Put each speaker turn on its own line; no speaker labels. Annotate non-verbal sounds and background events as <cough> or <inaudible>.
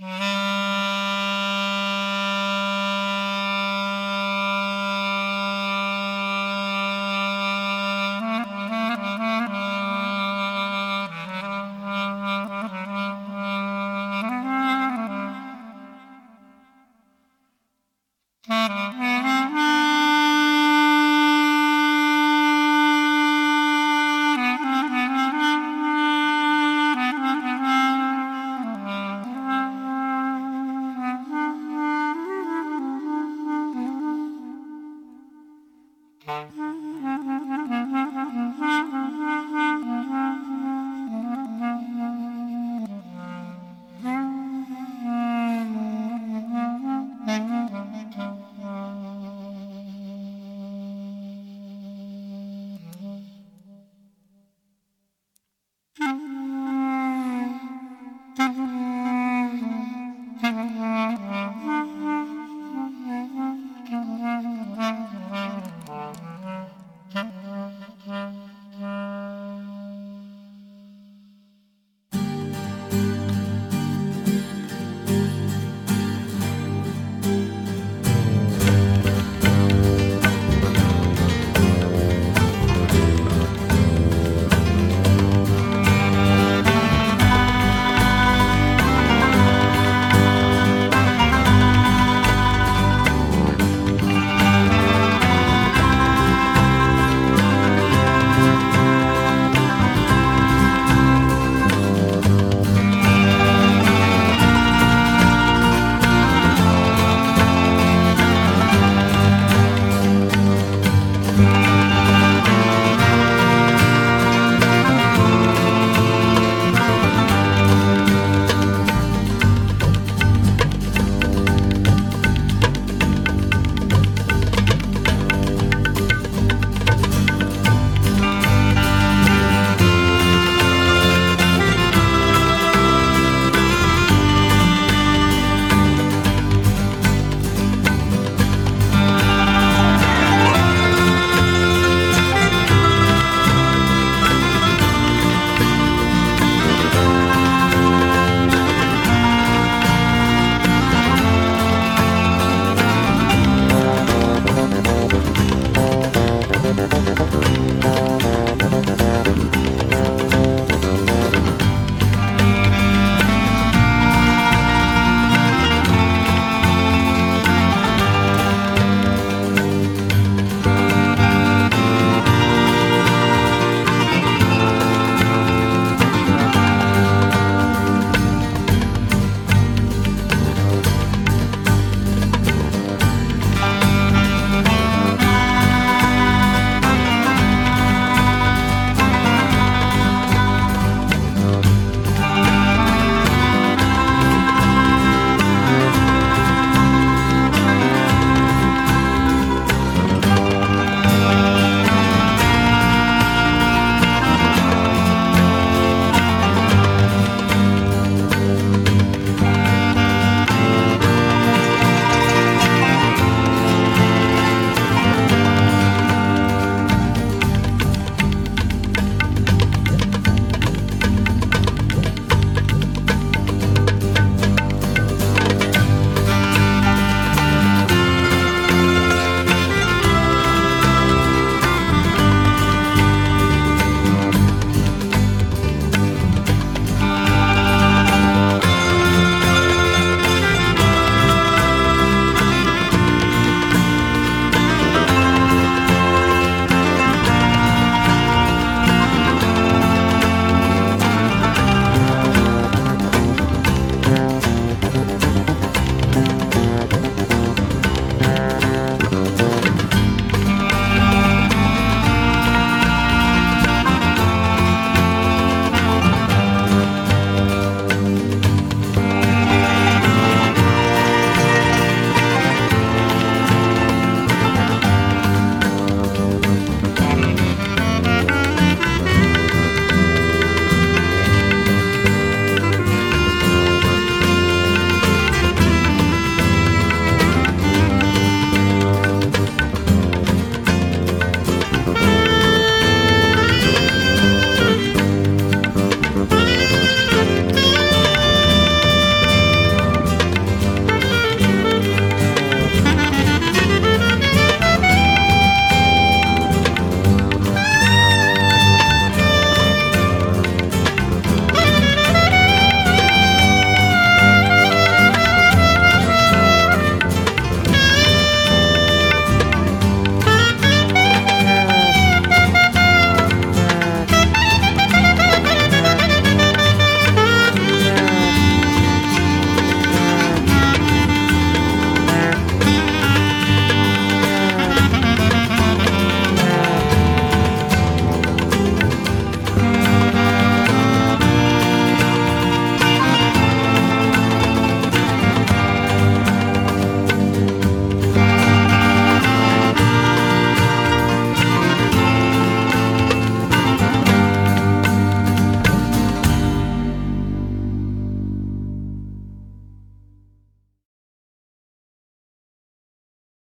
Mm-hmm. <laughs> Mm-hmm.